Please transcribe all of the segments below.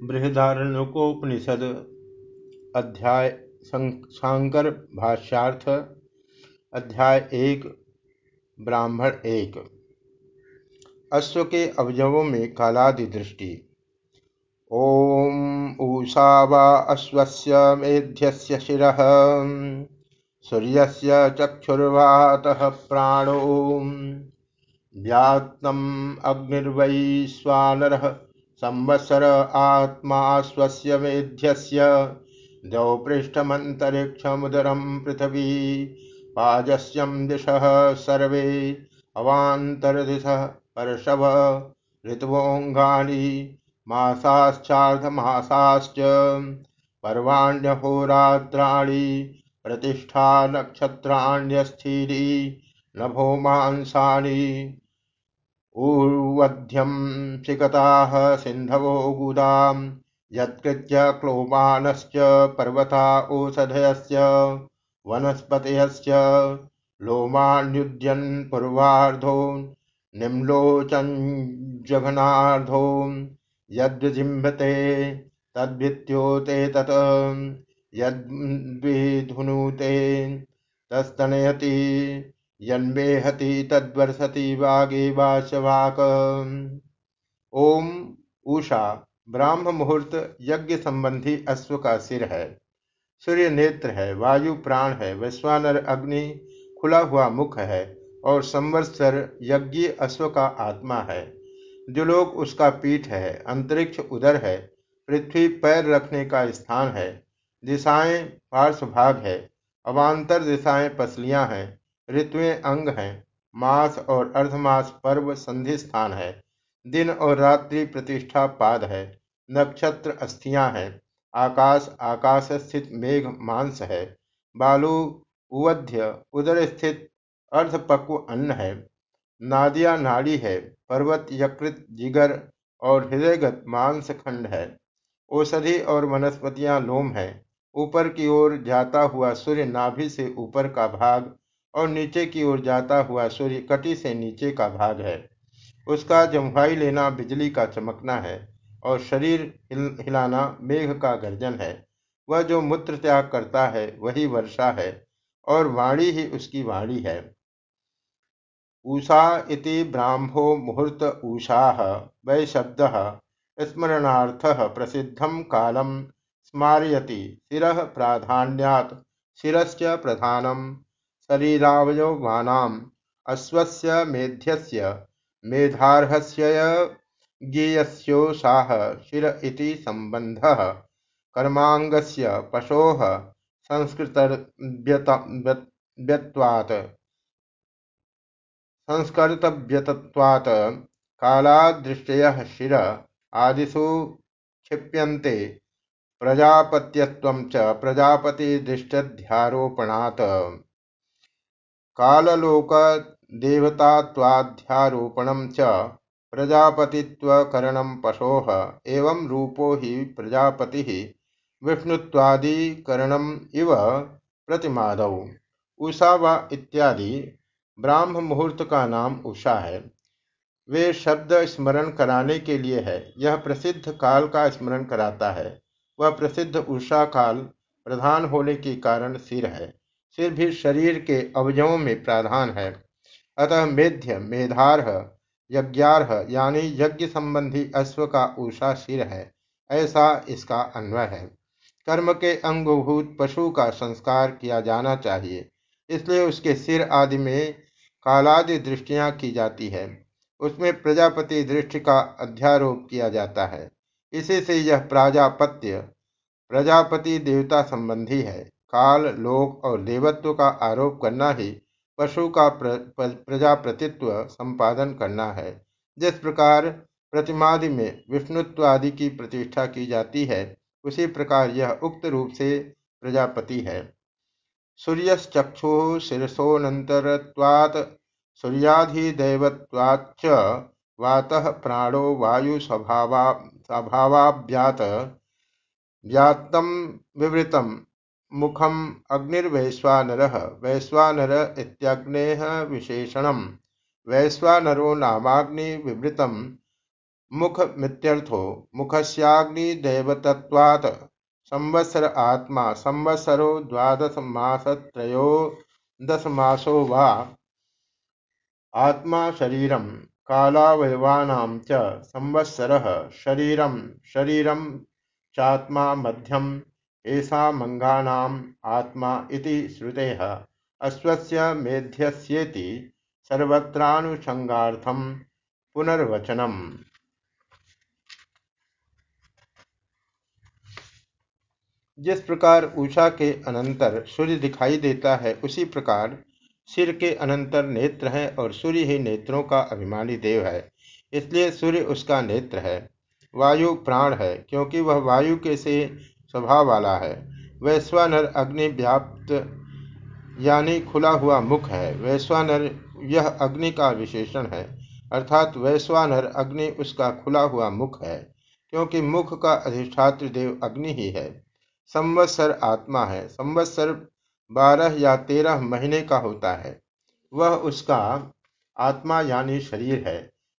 बृहदारण्यकोपनिषद अध्याय शांकर भाष्यार्थ, अध्याय एक, ब्राह्मण एक। अश्व के अवयवों में कालादि दृष्टि। ओम ऊषा वा अश्वस्य मेध्यस्य शिरः, सूर्यस्य चक्षुर्वातः प्राणो। व्यात्तम अग्निर्वै स्वानरः। संवत्सर आत्मा स्वस्य मेध्यस्य द्यौ पृष्ठमन्तरिक्षमुदरं पृथिवी पाजस्यं दिशः सर्वे अवान्तरदिशः परशव ऋतवोऽङ्गानि मासाश्चार्धमासाश्च पर्वाण्यहोरात्राणि प्रतिष्ठा नक्षत्राण्यस्थीनि नभो मांसानि ऊर्वध्यं सिकताः सिन्धवो गुदां यत्कृत्य क्लोमानश्च पर्वता ओषधयस्य वनस्पतयश्च लोमान्युद्यन् पूर्वार्धो निम्लोचञ्जघनार्धो यद्विजिम्बते तद्भित्योते तत्, यद्विधुनुते, तस्तनयति यन्मेहति तद्वर्षति वागे वाशवाक। ओम उषा ब्राह्म मुहूर्त यज्ञ संबंधी अश्व का सिर है, सूर्य नेत्र है, वायु प्राण है, वैश्वानर अग्नि खुला हुआ मुख है और संवत्सर यज्ञ अश्व का आत्मा है। जो लोग उसका पीठ है, अंतरिक्ष उदर है, पृथ्वी पैर रखने का स्थान है, दिशाएँ पार्श्वभाग है, अवान्तर दिशाएँ पसलियाँ हैं ऋतुएँ अंग हैं। मास और अर्धमास पर्व संधि स्थान है। दिन और रात्रि प्रतिष्ठा पाद है। नक्षत्र अस्थियाँ हैं। आकाश आकाश स्थित मेघ मांस है। बालू, उवध्य, उदर स्थित अर्धपक्व अन्न है। नादिया नाड़ी है। पर्वत, यकृत, जिगर और हृदयगत मांस खंड है। औषधि और वनस्पतियाँ लोम है। ऊपर की ओर जाता हुआ सूर्य नाभि से ऊपर का भाग और नीचे की ओर जाता हुआ सूर्य कटी से नीचे का भाग है। उसका जमवाई लेना बिजली का चमकना है और शरीर हिल, हिलाना मेघ का गर्जन है। वह जो मूत्र त्याग करता है वही वर्षा है और वाणी ही उसकी वाणी है। ऊषा इति ब्राह्मो मुहूर्त ऊषा वै शब्द स्मरणार्थ प्रसिद्धम कालम स्मारयति शिर प्राधान्यात शिश्च प्रधानम। शरीरावयवानाम् अश्वस्य मेध्यस्य, मेधार्हस्य ज्ञेयस्योषाः शिर इति सम्बन्धः। कर्माङ्गस्य पशोः संस्कृतव्यत्वात् संस्कर्तव्यतत्वात्। कालादृष्टयः शिर आदिषु क्षिप्यन्ते। प्रजापत्यत्वं च प्रजापतिदृष्टध्यारोपणात् काललोक देवतात्वाध्यारोपणं च प्रजापतित्वकरणं पशोः एवं रूपो हि प्रजापतिः विष्णुत्वादिकरणम् इव प्रतिमादौ। उषा व इत्यादि ब्राह्म मुहूर्त का नाम उषा है। वे शब्द स्मरण कराने के लिए है। यह प्रसिद्ध काल का स्मरण कराता है। वह प्रसिद्ध उषा काल प्रधान होने के कारण सिर है। फिर भी शरीर के अवयवों में प्राधान है। अतः मेध्य, मेधारह, यज्ञारह, यानी यज्ञ संबंधी अश्व का ऊषा सिर है, ऐसा इसका अन्वय है। कर्म के अंगभूत पशु का संस्कार किया जाना चाहिए, इसलिए उसके सिर आदि में कालादि दृष्टियाँ की जाती है। उसमें प्रजापति दृष्टि का अध्यारोप किया जाता है। इसी से यह प्राजापत्य, प्रजापति देवता संबंधी है। काल लोक और देवत्व का आरोप करना ही पशु का प्र, प्रजापतित्व संपादन करना है। जिस प्रकार प्रतिमादि में विष्णुत्व आदि की प्रतिष्ठा की जाती है उसी प्रकार यह उक्त रूप से प्रजापति है। सूर्यश्चक्षु शीर्षोनंतरवात सूर्याधिदेवत्वाच्च वातः प्राणो वायु स्वभावाभ्यात व्यात्तम विवृतम। मुखम अग्निर्वैश्वानर। वैश्वानर इत्यग्ने विशेषण वैश्वानरो नामाग्निवृत मुख मित्यर्थो। मुखस्याग्निदेवतत्वात् संवत्सर आत्मा। संवत्सरो द्वादशमासत्रयो दशमासो वा। आत्मा शरीरं कालावयवानां च संवत्सरः। शरीरं शरीरं चात्मा मध्यम। एषामङ्गानाम् आत्मा इति श्रुतेः। अश्वस्य मेध्यस्येति सर्वत्रानुषङ्गार्थं पुनर्वचनम्। जिस प्रकार ऊषा के अनंतर सूर्य दिखाई देता है, उसी प्रकार सिर के अनंतर नेत्र हैं और सूर्य ही नेत्रों का अभिमानी देव है। इसलिए सूर्य उसका नेत्र है। वायु प्राण है, क्योंकि वह वायु के से स्वभाव वाला है। वैश्वानर अग्नि व्याप्त, यानी खुला हुआ मुख है। वैश्वानर, यह अग्नि का विशेषण है। अर्थात वैश्वानर अग्नि उसका खुला हुआ मुख है, क्योंकि मुख का अधिष्ठात्र देव अग्नि ही है। संवत्सर आत्मा है। संवत्सर बारह या तेरह महीने का होता है। वह उसका आत्मा यानी शरीर है।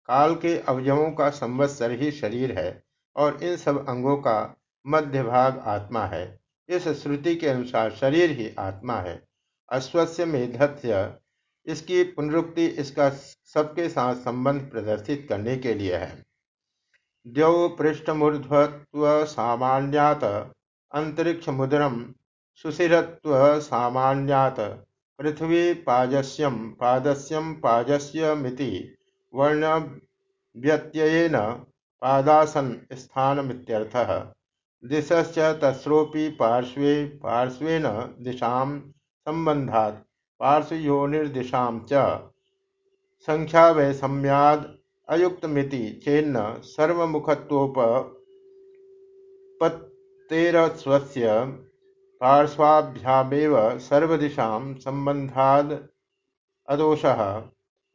काल के अवयवों का संवत्सर ही शरीर है, और इन सब अंगों का मध्य भाग आत्मा है। इस श्रुति के अनुसार शरीर ही आत्मा है। अश्वस्य मेधस्य इसकी पुनरुक्ति इसका सबके साथ संबंध प्रदर्शित करने के लिए है। द्यौ पृष्ठमूर्ध्वत्व सामान्यात अंतरिक्ष मुद्रम सुशिरत्व सामान्यात पृथ्वी पाजस्यम पादस्यम पाजस्यमिति वर्ण व्यत्ययेन पादासन स्थानमित्यर्थः। दिशश्च तस्रोपि पार्श्वे, पार्श्वेन दिशां संबंधात् पार्श्वयोनिर्दिशां च। संख्यावैषम्याद् अयुक्तमिति चेन्न सर्वमुखत्वोप तेरस्वस्य पार्श्वाभ्यामेव सर्वदिशां सम्बन्धाद् अदोषः।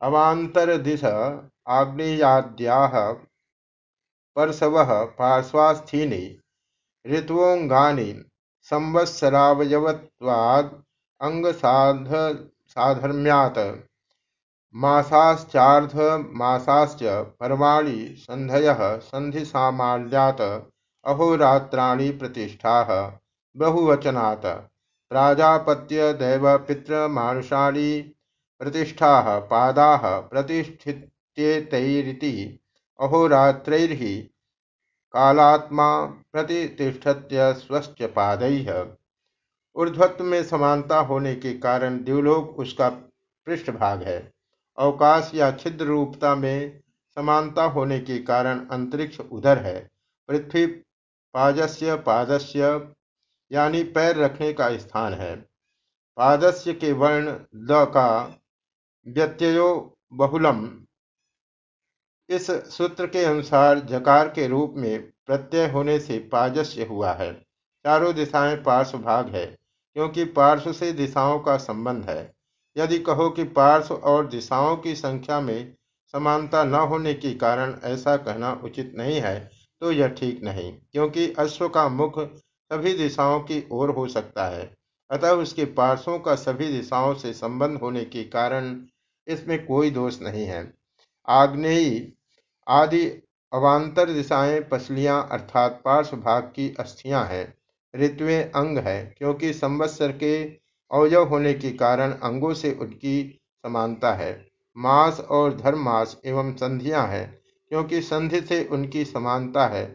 अवान्तरदिश आग्नेयाद्याः परशवः पार्श्वास्थीनि ऋत्वोऽङ्गानि संवत्सरावयवत्वाद् अङ्गसाधर्म्यात् मासाश्चार्धमासाश्च पर्वाणि सन्धयः सन्धिसामान्यात् अहोरात्राणि प्रतिष्ठा। बहुवचनात्। प्राजापत्यदैवपितृमानुषाणि प्रतिष्ठा, पादा प्रतिष्ठित्येतैरिति, अहोरात्रैर्हि कालात्मा प्रतिष्ठत्यस्वश्च पादैः ऊर्ध्वत्व में समानता होने के कारण द्यूलोक उसका पृष्ठभाग है। अवकाश या छिद्र रूपता में समानता होने के कारण अंतरिक्ष उधर है। पृथ्वी पाजस्य पादस्य यानी पैर रखने का स्थान है। पादस्य के वर्ण द का व्यत्ययो बहुलम इस सूत्र के अनुसार जकार के रूप में प्रत्यय होने से पाजस्य हुआ है। चारों दिशाएँ पार्श्व भाग है, क्योंकि पार्श्व से दिशाओं का संबंध है। यदि कहो कि पार्श्व और दिशाओं की संख्या में समानता न होने के कारण ऐसा कहना उचित नहीं है तो यह ठीक नहीं, क्योंकि अश्व का मुख सभी दिशाओं की ओर हो सकता है। अतः उसके पार्श्वों का सभी दिशाओं से संबंध होने के कारण इसमें कोई दोष नहीं है। आग्नेयी आदि अवान्तर दिशाएँ पसलियाँ अर्थात पार्श्व भाग की अस्थियाँ हैं। ऋतुएँ अंग है, क्योंकि संवत्सर के अवयव होने के कारण अंगों से उनकी समानता है। मास और धर्म मास एवं संधियाँ हैं, क्योंकि संधि से उनकी समानता है।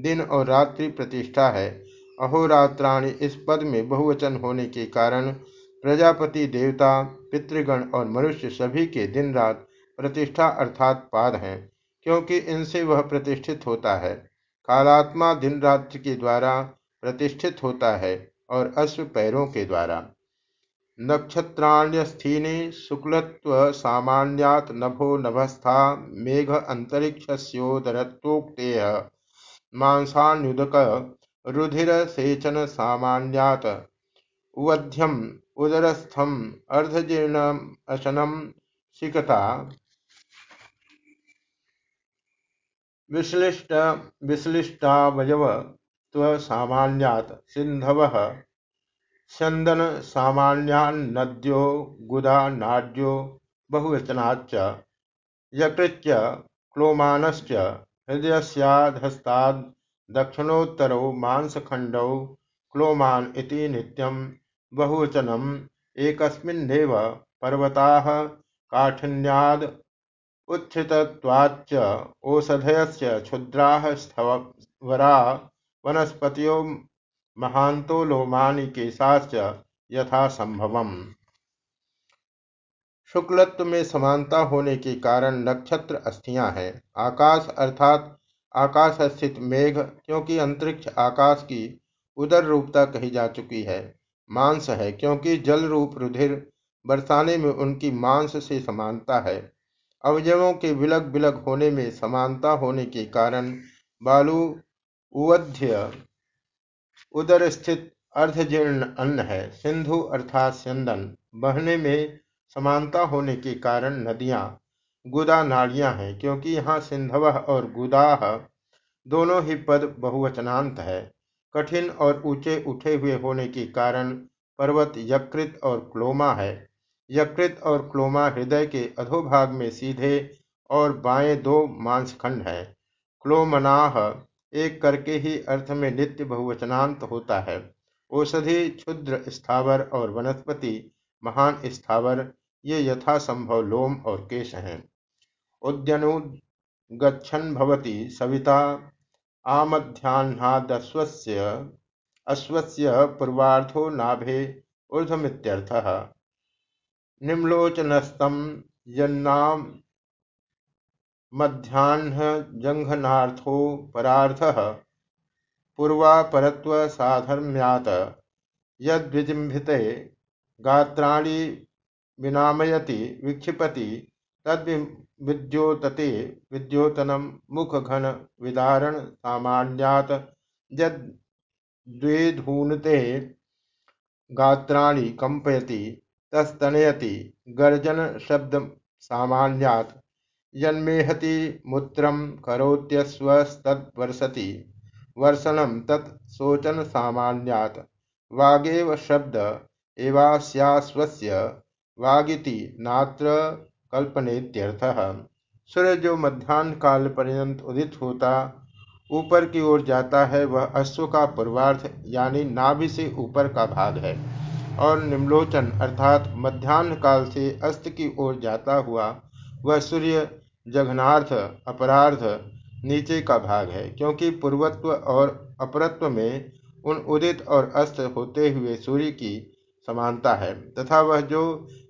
दिन और रात्रि प्रतिष्ठा है। अहोरात्राणी इस पद में बहुवचन होने के कारण प्रजापति, देवता, पितृगण और मनुष्य सभी के दिन रात प्रतिष्ठा अर्थात पाद हैं, क्योंकि इनसे वह प्रतिष्ठित होता है। कालात्मा दिन रात्रि के द्वारा प्रतिष्ठित होता है और अश्व पैरों के द्वारा। नक्षत्राण्यस्थीनि शुक्लत्वसामान्यात् नभो नभस्था मेघ अन्तरिक्षस्योदरत्वोक्तेः मांसान्युदक रुधिरसेचनसामान्यात् उवध्यम्, उदरस्थम् अर्धजीर्णमशनं सिकता विश्लिष्ट विश्लिष्टावयवत्वसामान्यात् सिन्धवः। स्यन्दन सामान्यान्नद्यो, गुदा नाड्यो, बहुवचनाच्च, यकृच्च, क्लोमानश्च, हृदयस्याधस्ताद्, दक्षिणोत्तरौ मांसखण्डौ, क्लोमान् इति नित्यं बहुवचनम्। एकस्मिन्नेव पर्वताः, काठिन्याद् उत्थितत्वाच्च ओषधयस्य क्षुद्राः स्थवरा वनस्पतियो महांतो लोमानि केशाश्च यथा संभवम शुक्लत्व में समानता होने के कारण नक्षत्र अस्थियाँ हैं। आकाश अर्थात आकाश स्थित मेघ, क्योंकि अंतरिक्ष आकाश की उदर रूपता कही जा चुकी है, मांस है, क्योंकि जल रूप रुधिर बरसाने में उनकी मांस से समानता है। अवयवों के विलग विलग होने में समानता होने के कारण बालू उवध्य उदर स्थित अर्धजीर्ण अन्न है। सिंधु अर्थात स्यंदन बहने में समानता होने के कारण नदियाँ, गुदा नाड़ियाँ हैं, क्योंकि यहाँ सिंधव और गुदाह दोनों ही पद बहुवचनांत है। कठिन और ऊँचे उठे हुए होने के कारण पर्वत यकृत और क्लोमा है। यकृत और क्लोमा हृदय के अधोभाग में सीधे और बाएँ दो मांसखंड है। क्लोमनाह एक करके ही अर्थ में नित्य बहुवचनांत होता है। औषधि, क्षुद्र स्थावर और वनस्पति, महान स्थावर, ये यथासंभव लोम और केश हैं। उद्यनुगछन भवती सविता आमध्यान्हादस्वस्य अश्वस्य पूर्वाधो नाभे ऊर्धमित्यर्थः निम्लोचनस्तम यन्नाम मध्याह्नजङ्घनार्थो परार्थः, पूर्वापरत्वसाधर्म्यात्, यद्विजिम्भिते गात्राणि विनामयति, विक्षिपति, तद्विद्योतते विद्योतनं मुखघनविदारणसामान्यात् यद्वेधूनते गात्राणि कम्पयति तस्तनयति। गर्जनशब्दसामान्यात् यन्मेहति मूत्रं करोत्यस्वस्तद्वर्षति। वर्षणं तत् शोचनसामान्यात् वागेव शब्द एवास्यास्वस्य वागिति नात्र कल्पनेत्यर्थः। सूर्य जो मध्यान्ह काल पर्यंत उदित होता, ऊपर की ओर जाता है, वह अश्व का पूर्वार्थ यानी नाभि से ऊपर का भाग है। और निम्लोचन अर्थात मध्यान्ह काल से अस्त की ओर जाता हुआ, वह सूर्य जघनार्थ अपरार्ध नीचे का भाग है, क्योंकि पूर्वत्व और अपरत्व में उन उदित और अस्त होते हुए सूर्य की समानता है, तथा वह जो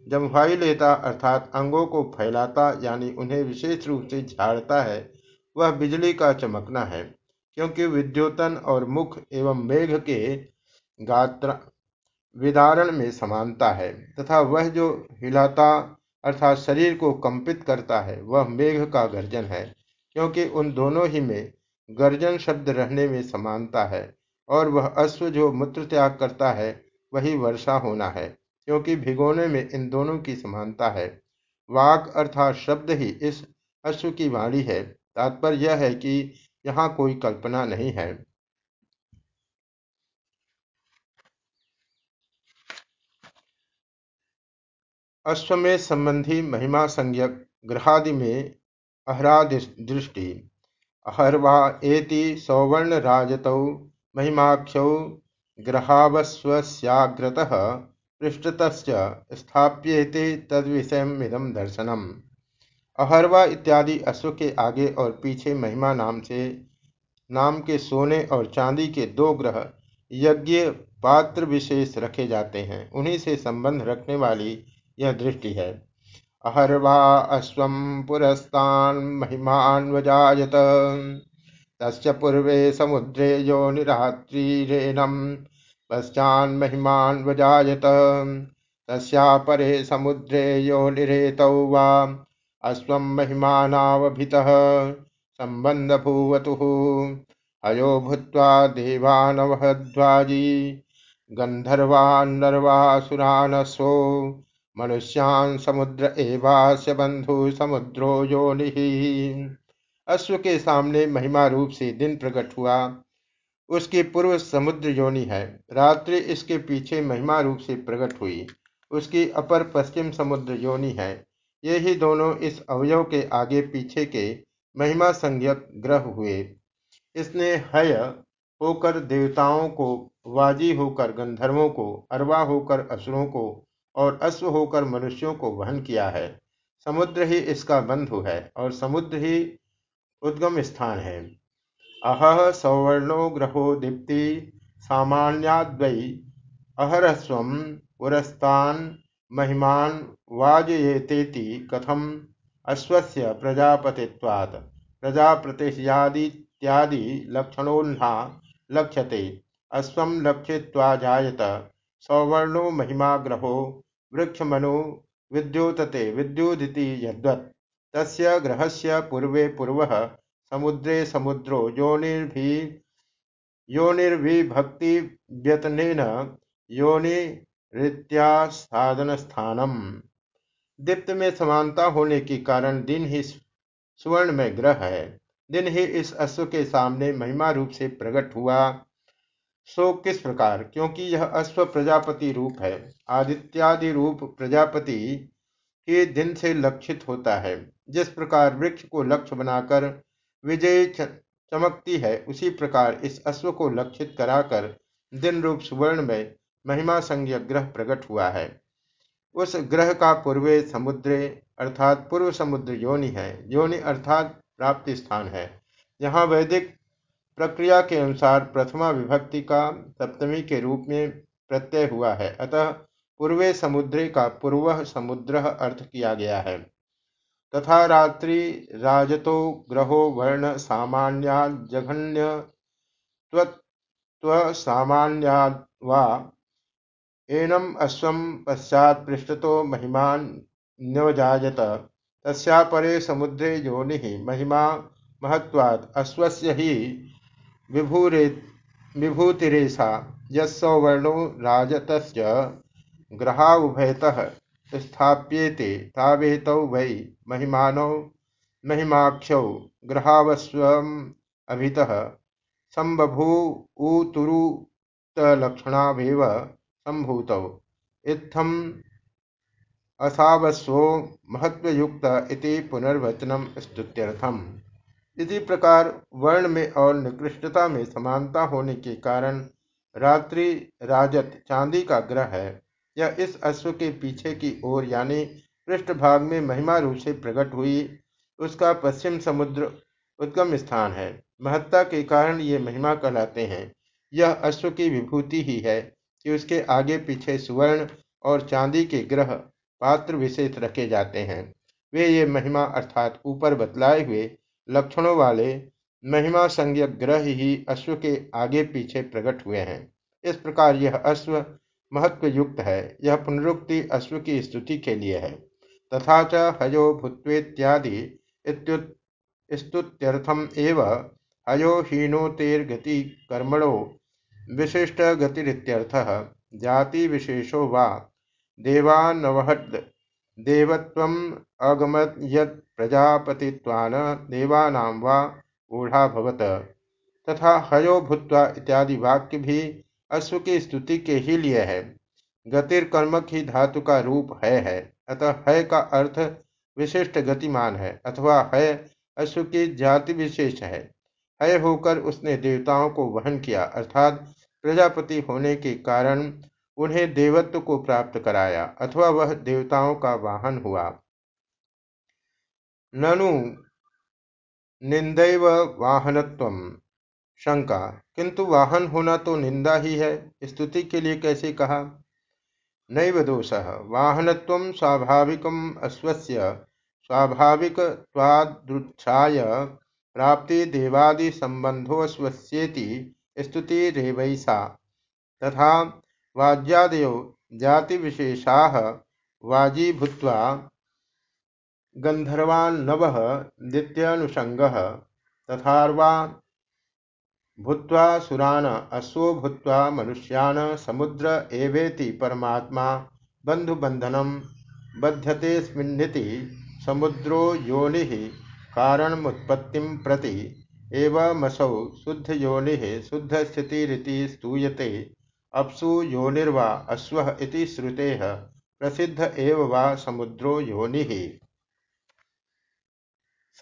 जमवायु लेता अर्थात अंगों को फैलाता, यानी उन्हें विशेष रूप से झाड़ता है, वह बिजली का चमकना है, क्योंकि विद्योतन और मुख एवं मेघ के गात्र विदारण में समानता है, तथा वह जो हिलाता अर्थात शरीर को कंपित करता है, वह मेघ का गर्जन है, क्योंकि उन दोनों ही में गर्जन शब्द रहने में समानता है, और वह अश्व जो मूत्र त्याग करता है, वही वर्षा होना है, क्योंकि भिगोने में इन दोनों की समानता है। वाक अर्थात शब्द ही इस अश्व की वाणी है। तात्पर्य यह है कि यहाँ कोई कल्पना नहीं है। अश्वमेध संबंधी महिमा संज्ञक ग्रहादि में अहरादृष्टि अहर्वा एति सौवर्ण राजतौ महिमाख्यौ ग्रहावस्वस्याग्रतः पृष्ठतश्च स्थाप्येते तद्विषयमिदं दर्शनम। अहर्वा इत्यादि अश्व के आगे और पीछे महिमा नाम से, नाम के सोने और चांदी के दो ग्रह यज्ञ पात्र विशेष रखे जाते हैं। उन्हीं से संबंध रखने वाली यह दृष्टि है। अहर्वा अश्व पुरस्तान महिमान्वजात तस्य पूर्वे समुद्रे यो निरात्रीरेणम पश्चान् महिमान्वजायत तस्या परे समुद्रे यो निरेतौ वा अश्व महिमानावभितः सम्बन्धभूवतुः। हयो भूत्वा देवानवहध्वाजी गन्धर्वान्नर्वासुरानसो मनुष्यान समुद्र एवास्य बंधु समुद्रो योनि। अश्व के सामने महिमा रूप से दिन प्रकट हुआ। उसकी पूर्व समुद्र योनि है। रात्रि इसके पीछे महिमा रूप से प्रकट हुई। उसकी अपर पश्चिम समुद्र योनि है। ये ही दोनों इस अवयव के आगे पीछे के महिमा संज्ञक ग्रह हुए। इसने हय होकर देवताओं को, वाजी होकर गंधर्वों को, अरवा होकर असुरों को और अश्व होकर मनुष्यों को वहन किया है। समुद्र ही इसका बंधु है और समुद्र ही उद्गम स्थान है। अह सौवर्णो ग्रहो दीप्ति सामान्याद्वै। अहरस्व पुरस्तान महिमान वाजयेतेति कथम अश्वस्य प्रजापतित्वात्। प्रजाप्रतिह्यादित्यादि लक्षणोन्हा लक्ष्यते। अश्व लक्षित्वा जायत। सौवर्णो महिमा ग्रहो वृक्षमनु विद्योतते विद्युदिति यद्वत्। तस्य ग्रहस्य पूर्वे पूर्वः समुद्रे समुद्रो योनिर्भि योनिर्विभक्तिव्यतनेन योनिरित्यासादनस्थानम दीप्त में समानता होने के कारण दिन ही स्वर्ण में ग्रह है। दिन ही इस अश्व के सामने महिमा रूप से प्रकट हुआ। सो किस प्रकार? क्योंकि यह अश्व प्रजापति रूप है। आदित्यादि रूप प्रजापति के दिन से लक्षित होता है। जिस प्रकार वृक्ष को लक्ष्य बनाकर विजय चमकती है, उसी प्रकार इस अश्व को लक्षित कराकर दिन रूप सुवर्ण में महिमा संज्ञ ग्रह प्रकट हुआ है। उस ग्रह का पूर्वे समुद्रे अर्थात पूर्व समुद्र योनि है। योनि अर्थात प्राप्ति स्थान है। यहाँ वैदिक प्रक्रिया के अनुसार प्रथमा विभक्ति का सप्तमी के रूप में प्रत्यय हुआ है। अतः पूर्वे समुद्रे का पूर्व समुद्र अर्थ किया गया है। तथा रात्रि राजतो ग्रहो वर्ण सामान्या जघन्य सामान्याद वा एनम अश्वम पश्चात पृष्ठतो महिमान्योजायत तस्यापरे समुद्रे योनि महिमा महत्वात् अश्वस्य ही विभूरे विभूतिरेशा यौवर्णो राजतस्य ग्रहाउभयतः स्थाप्येते, तावेतौ वै, महिमानौ, महिमाख्यौ ग्रहावस्वमभितः संबभूतुरुक्तलक्षणावेव सम्भूतौ इत्थम् असावस्वो महत्वयुक्त इति स्तुत्यर्थम। इसी प्रकार वर्ण में और निकृष्टता में समानता होने के कारण रात्रि राजत चांदी का ग्रह है। यह इस अश्व के पीछे की ओर यानी पृष्ठभाग में महिमा रूप से प्रकट हुई, उसका पश्चिम समुद्र उद्गम स्थान है। महत्ता के कारण ये महिमा कहलाते हैं। यह अश्व की विभूति ही है कि उसके आगे पीछे सुवर्ण और चांदी के ग्रह पात्र विशेष रखे जाते हैं। वे ये महिमा अर्थात ऊपर बतलाए हुए लक्षणों वाले महिमा संज्ञ ग्रह ही अश्व के आगे पीछे प्रकट हुए हैं। इस प्रकार यह अश्व महत्व युक्त है। यह पुनरुक्ति अश्व की स्तुति के लिए है। तथा च हयो भूत्वेत्यादि स्तुत्यर्थम एव हयो हीनोतेर्गति कर्मणो विशिष्ट गतिरित्यर्थ जाति विशेषो वा देवानवहद देवत्वम अगमत यत् प्रजापतित्वान देवानां वा ऊढ़ा भवत। तथा हयो भूत्वा इत्यादि वाक्य भी अश्व की स्तुति के ही लिए है। गतिर्कर्मक ही धातु का रूप है है। अतः है का अर्थ विशिष्ट गतिमान है, अथवा है अश्व की जाति विशेष है। है होकर उसने देवताओं को वहन किया, अर्थात प्रजापति होने के कारण उन्हें देवत्व को प्राप्त कराया अथवा वह देवताओं का वाहन हुआ। ननु निंदैव वाहनत्व। शंका, किंतु वाहन होना तो निंदा ही है, स्तुति के लिए कैसे कहा? नैव दोष, वाहनत्व स्वाभाविक अश्वस्य स्वाभाविकवादृक्षाय प्राप्ति देवादि संबंधोस्वस्येति स्तुतिरेवैसा तथा वाज्यादयो वाजी भूत्वा गंधर्वान्नव दित्यनुषंग तथार्वा भूत्वा सुरान अश्वो भूत्वा मनुष्यान समुद्र एवेति परमात्मा बंधुबंधनम बध्यतेस्मिन्निति समुद्रो योनि कारणमुत्पत्ति प्रति एवमसौ शुद्ध योनि शुद्ध स्थिति स्तूयते अप्सु योनिर्वा अश्व इति श्रुते। प्रसिद्ध एव वा समुद्रो योनि।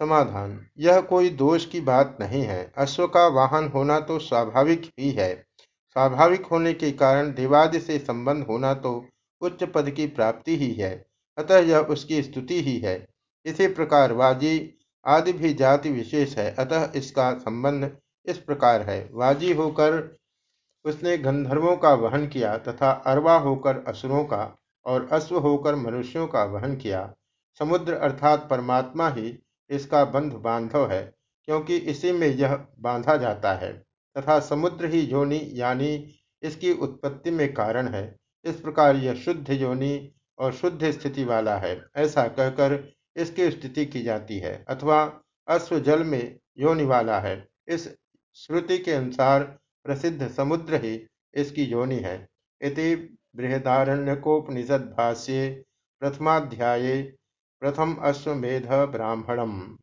समाधान। यह कोई दोष की बात नहीं है। अश्व का वाहन होना तो स्वाभाविक ही है। स्वाभाविक होने के कारण देवादि से संबंध होना तो उच्च पद की प्राप्ति ही है। अतः यह उसकी स्तुति ही है। इसी प्रकार वाजी आदि भी जाति विशेष है। अतः इसका संबंध इस प्रकार है। वाजी होकर उसने गंधर्वों का वहन किया तथा अरवा होकर असुरों का और अश्व होकर मनुष्यों का वहन किया। समुद्र अर्थात परमात्मा ही इसका बंध बांधव है, क्योंकि इसी में यह बांधा जाता है तथा समुद्र ही योनि यानी इसकी उत्पत्ति में कारण है। इस प्रकार यह शुद्ध योनि और शुद्ध स्थिति वाला है, ऐसा कहकर इसकी स्थिति की जाती है अथवा अश्व जल में योनि वाला है। इस श्रुति के अनुसार प्रसिद्ध समुद्र ही इसकी योनि है। इति बृहदारण्यकोपनिषद्भाष्ये प्रथमाध्याये प्रथम अश्वमेध ब्राह्मणम।